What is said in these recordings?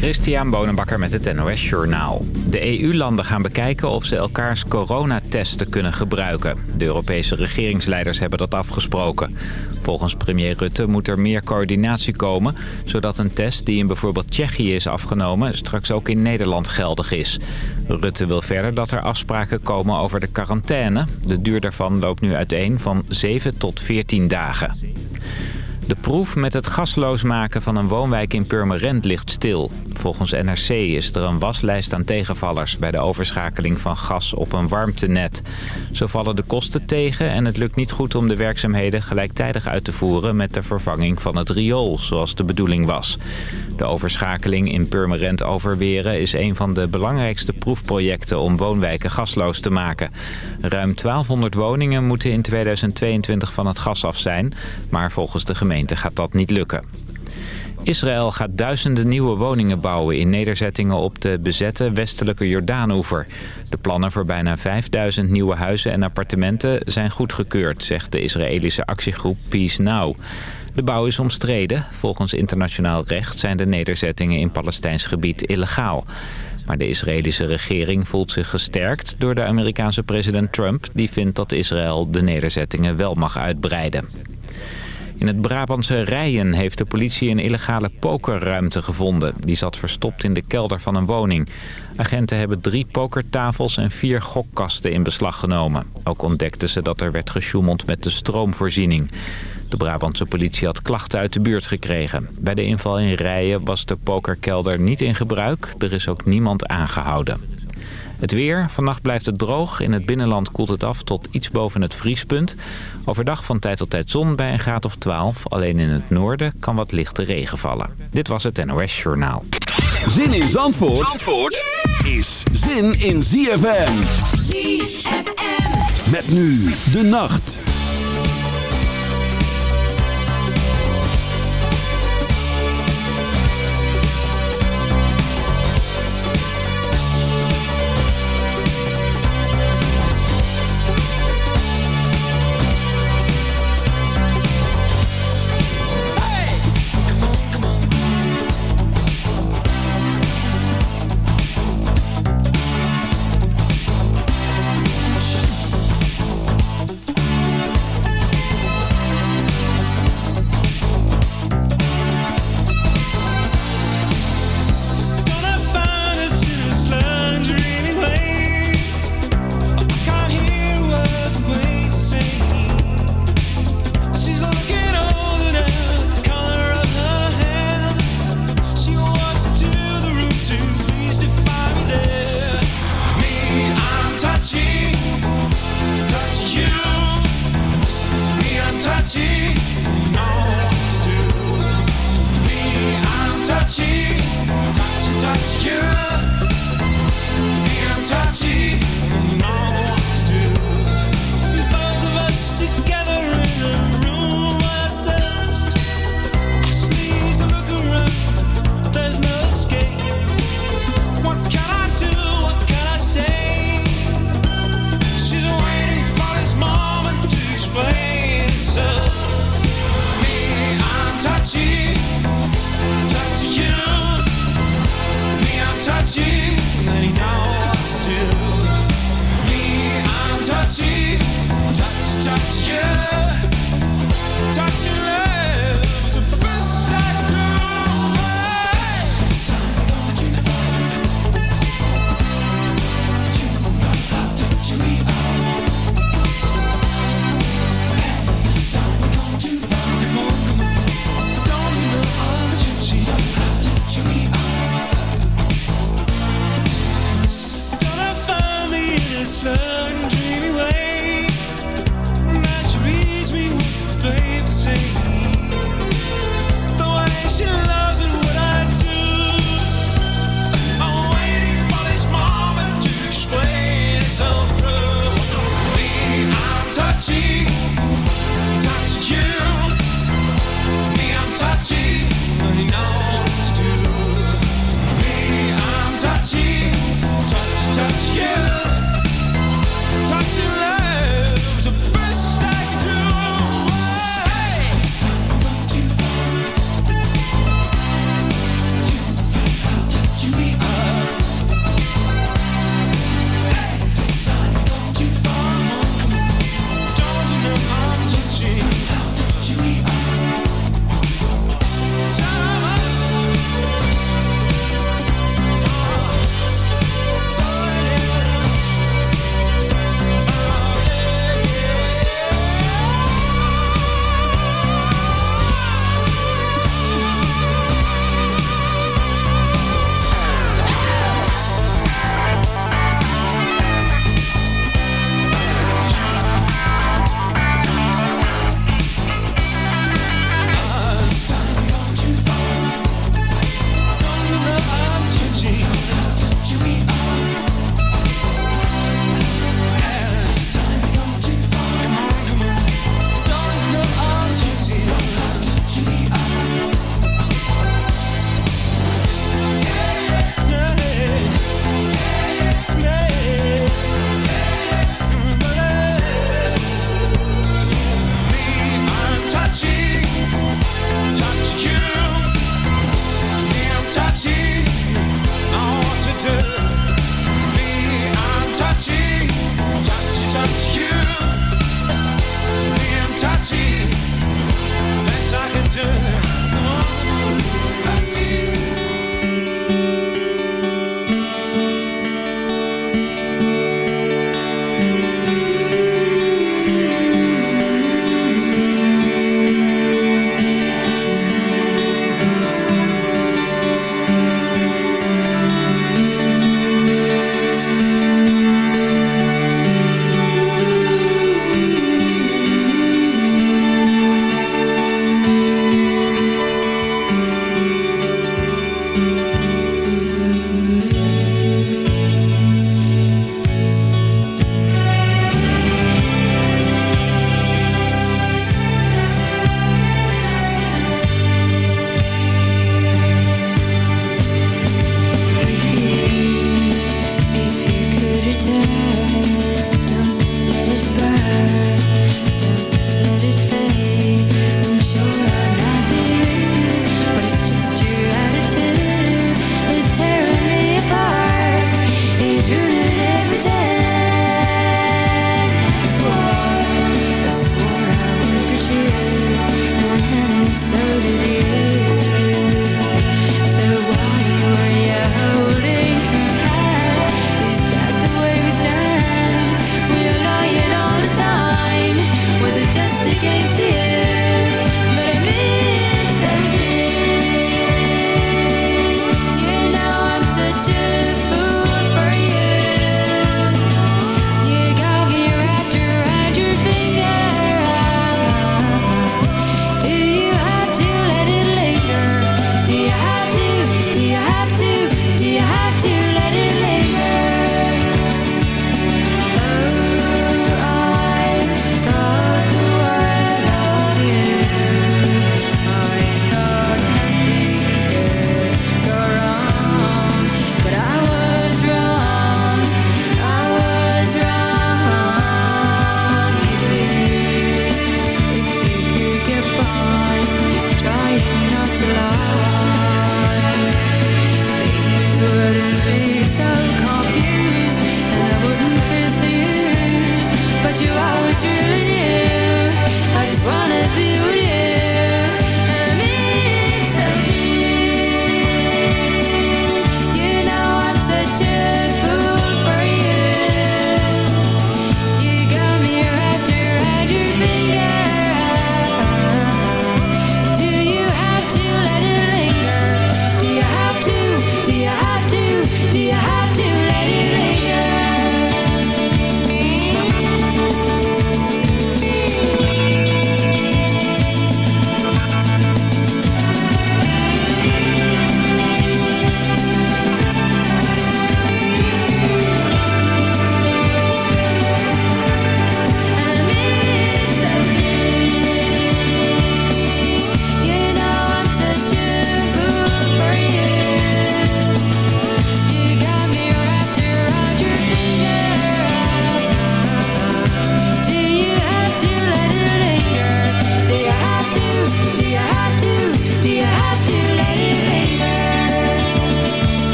Christian Bonenbakker met het NOS Journaal. De EU-landen gaan bekijken of ze elkaars coronatesten kunnen gebruiken. De Europese regeringsleiders hebben dat afgesproken. Volgens premier Rutte moet er meer coördinatie komen... zodat een test die in bijvoorbeeld Tsjechië is afgenomen... straks ook in Nederland geldig is. Rutte wil verder dat er afspraken komen over de quarantaine. De duur daarvan loopt nu uiteen van 7 tot 14 dagen. De proef met het gasloos maken van een woonwijk in Purmerend ligt stil. Volgens NRC is er een waslijst aan tegenvallers... bij de overschakeling van gas op een warmtenet. Zo vallen de kosten tegen en het lukt niet goed om de werkzaamheden... gelijktijdig uit te voeren met de vervanging van het riool... zoals de bedoeling was. De overschakeling in Purmerend Overweren is een van de belangrijkste proefprojecten... om woonwijken gasloos te maken. Ruim 1200 woningen moeten in 2022 van het gas af zijn... maar volgens de gemeente gaat dat niet lukken. Israël gaat duizenden nieuwe woningen bouwen in nederzettingen op de bezette westelijke Jordaanoever. De plannen voor bijna 5000 nieuwe huizen en appartementen zijn goedgekeurd, zegt de Israëlische actiegroep Peace Now. De bouw is omstreden. Volgens internationaal recht zijn de nederzettingen in Palestijns gebied illegaal. Maar de Israëlische regering voelt zich gesterkt door de Amerikaanse president Trump... die vindt dat Israël de nederzettingen wel mag uitbreiden. In het Brabantse Rijen heeft de politie een illegale pokerruimte gevonden. Die zat verstopt in de kelder van een woning. Agenten hebben drie pokertafels en vier gokkasten in beslag genomen. Ook ontdekten ze dat er werd gesjoemeld met de stroomvoorziening. De Brabantse politie had klachten uit de buurt gekregen. Bij de inval in Rijen was de pokerkelder niet in gebruik. Er is ook niemand aangehouden. Het weer. Vannacht blijft het droog. In het binnenland koelt het af tot iets boven het vriespunt. Overdag van tijd tot tijd zon bij een graad of 12. Alleen in het noorden kan wat lichte regen vallen. Dit was het NOS Journaal. Zin in Zandvoort, Zandvoort is zin in ZFM. ZFM. Met nu de nacht.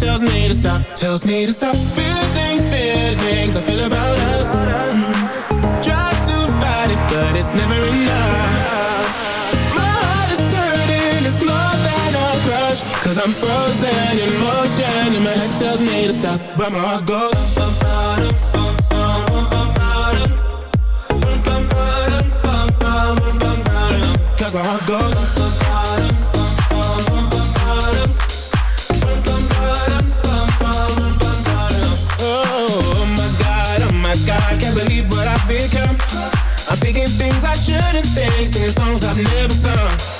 Tells me to stop tells me to stop feeling feelings I feel about us. Mm. Try to fight it, but it's never enough. Cause I'm frozen in motion, and my head tells me to stop, but my heart goes. Cause my oh oh shouldn't think, singing songs I've never sung.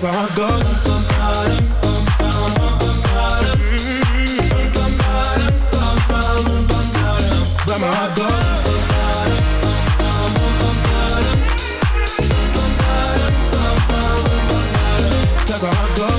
that's where I go. Where my heart goes That's where I go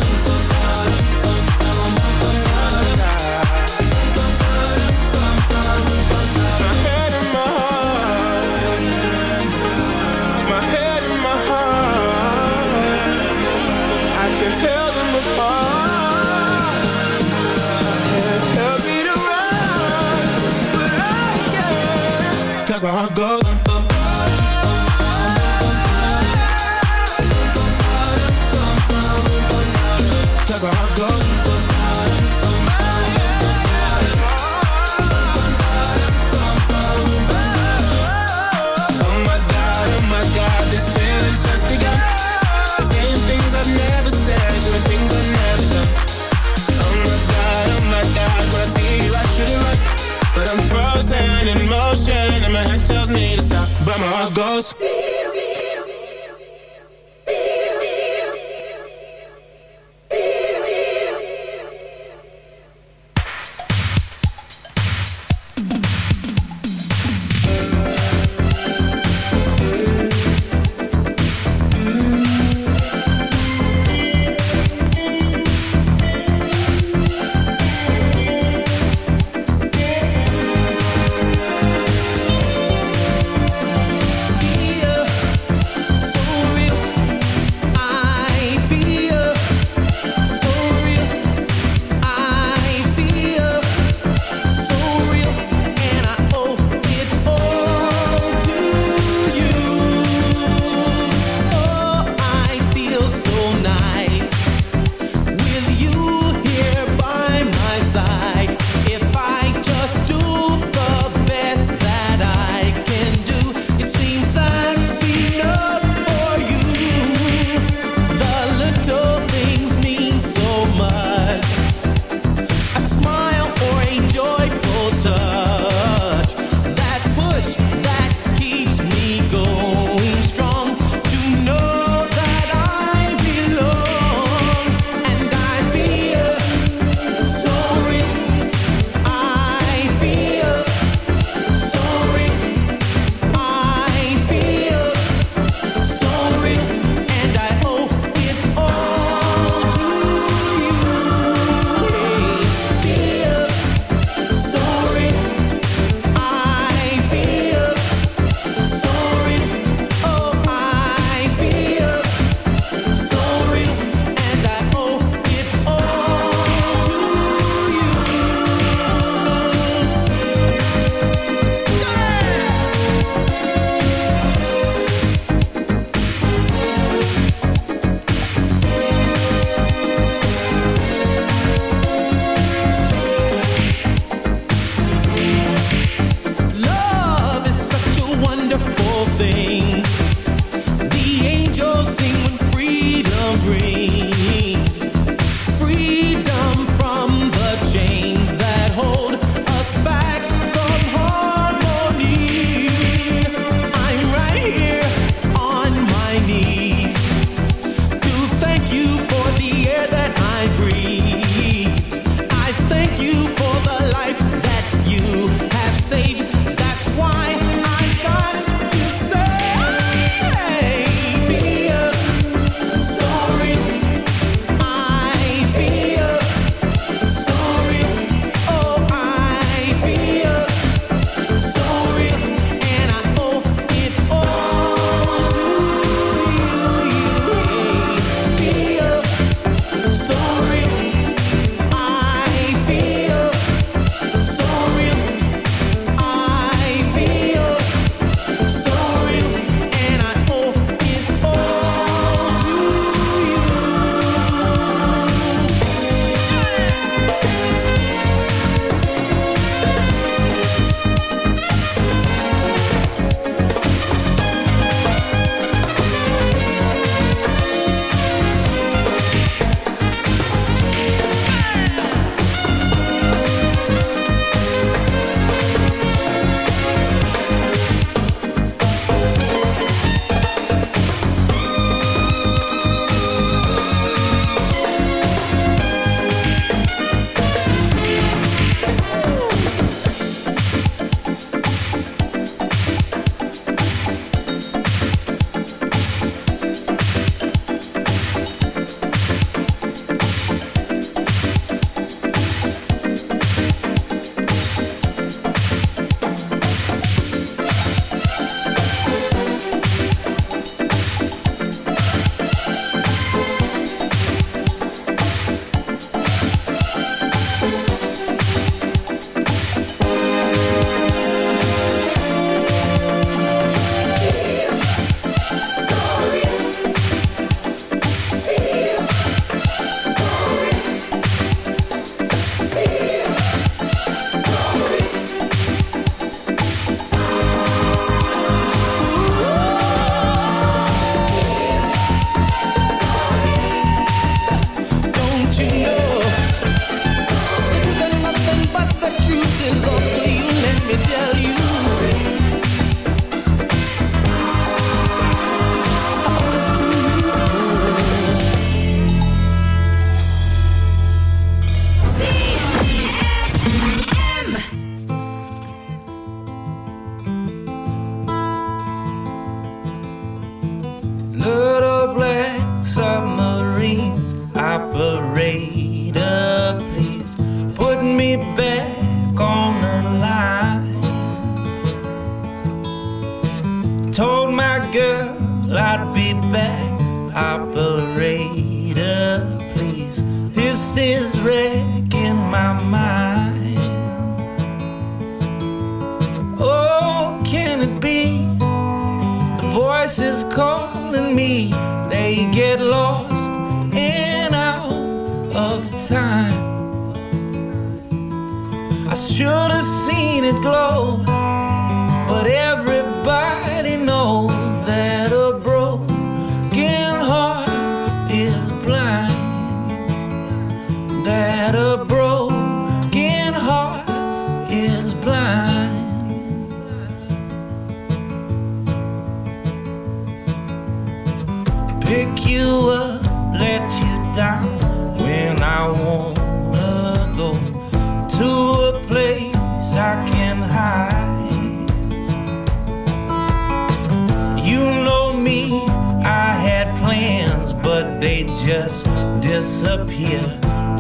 they just disappear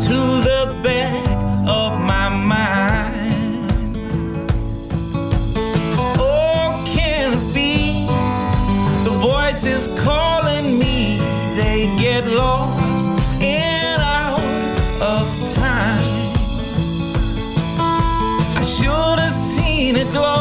to the back of my mind. Oh, can it be the voices calling me? They get lost in out of time. I should have seen it glow.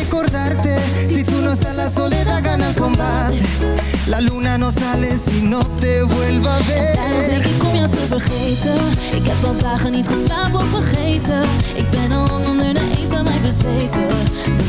Si tú no estás la soledad gana el combate. La luna no sale si no te vuelva a Daarom denk ver ik om jou te vergeten. Ik heb al dagen niet geslapen of vergeten. Ik ben al onder de eens aan mij bezweken. De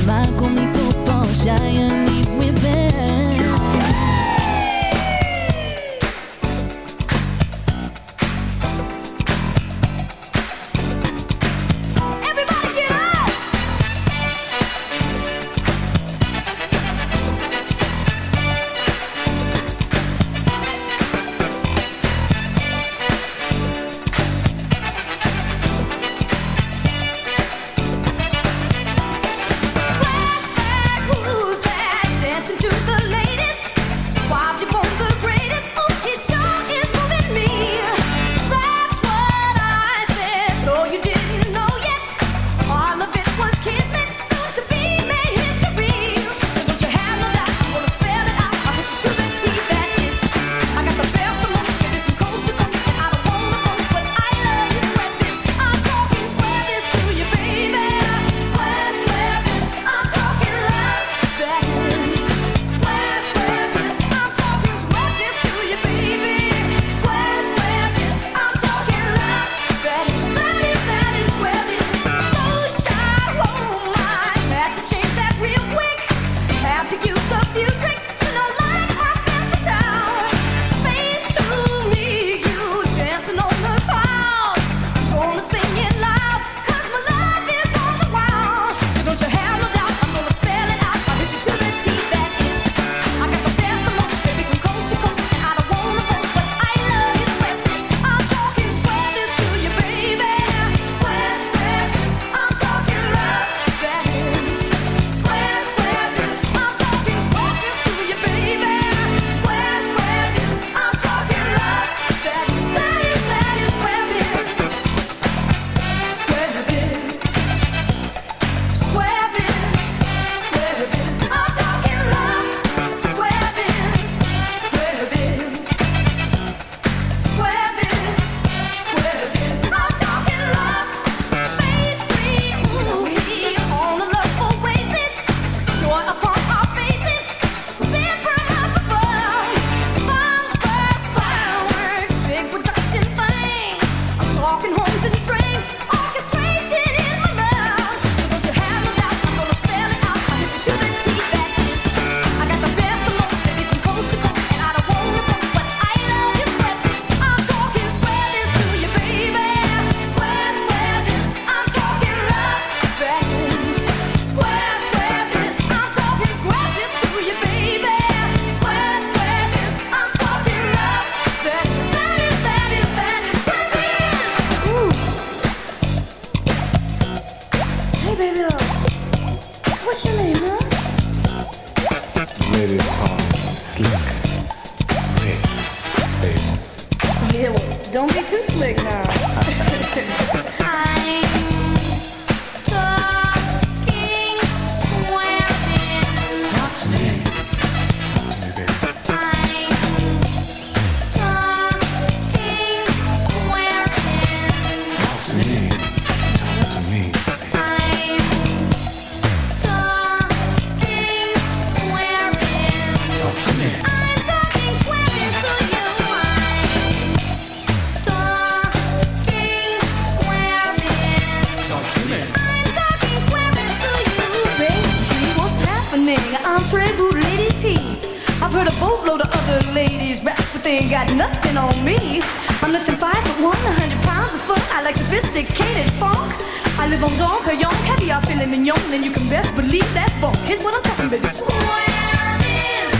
boatload of other ladies rap, but they ain't got nothing on me. I'm less than five foot one, a hundred pounds a foot. I like sophisticated funk. I live on Dom Pérignon, caviar, filet mignon, and you can best believe that's funk. Here's what I'm talking about. Swamming.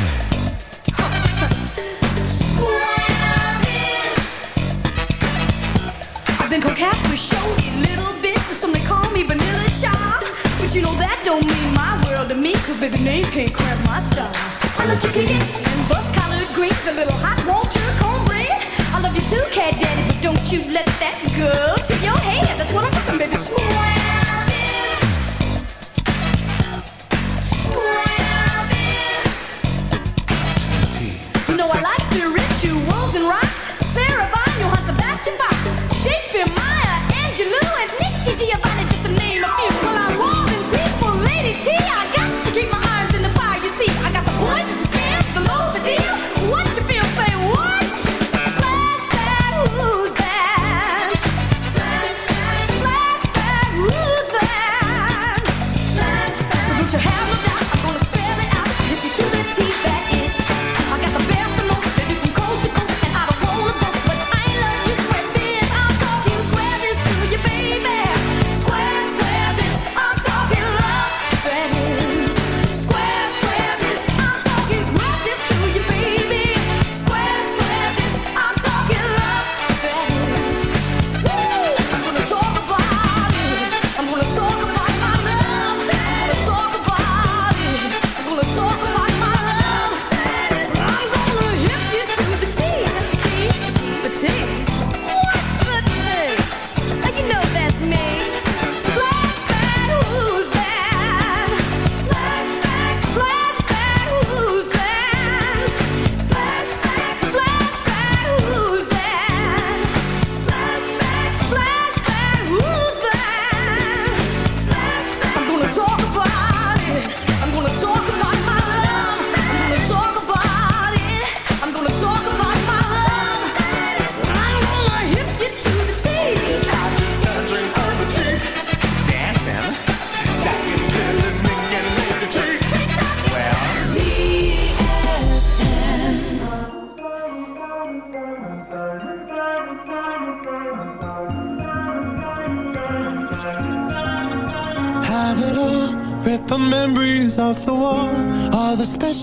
Swamming. I've been coquette with showy little But you know that don't mean my world to me, cause baby names can't cramp my style. I love chicken and bus collared greens, a little hot water cornbread. I love you too, cat daddy, but don't you let that go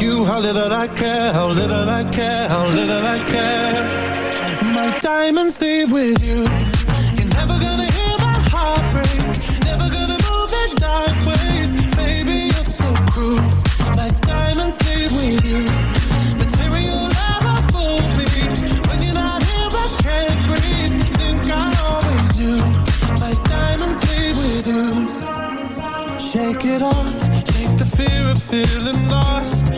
you how little I care, how little I care, how little I care. My diamonds leave with you. You're never gonna hear my heart break. Never gonna move in dark ways. Baby, you're so cruel. My diamonds leave with you. Material never fooled me. When you're not here, I can't breathe. Think I always knew. My diamonds leave with you. Shake it off. Shake the fear of feeling lost.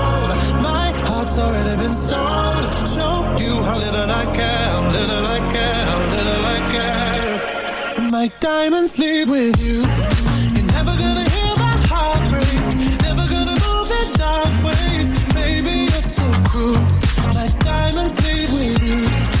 Heart's already been sold. Show you how little I care, little I care, little I care. My diamonds leave with you. You're never gonna hear my heart break. Never gonna move in dark ways. Baby, you're so cruel. My diamonds leave with you.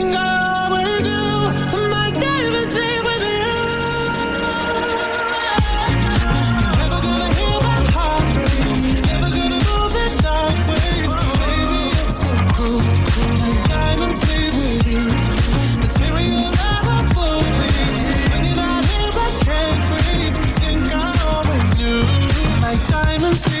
Tuesday.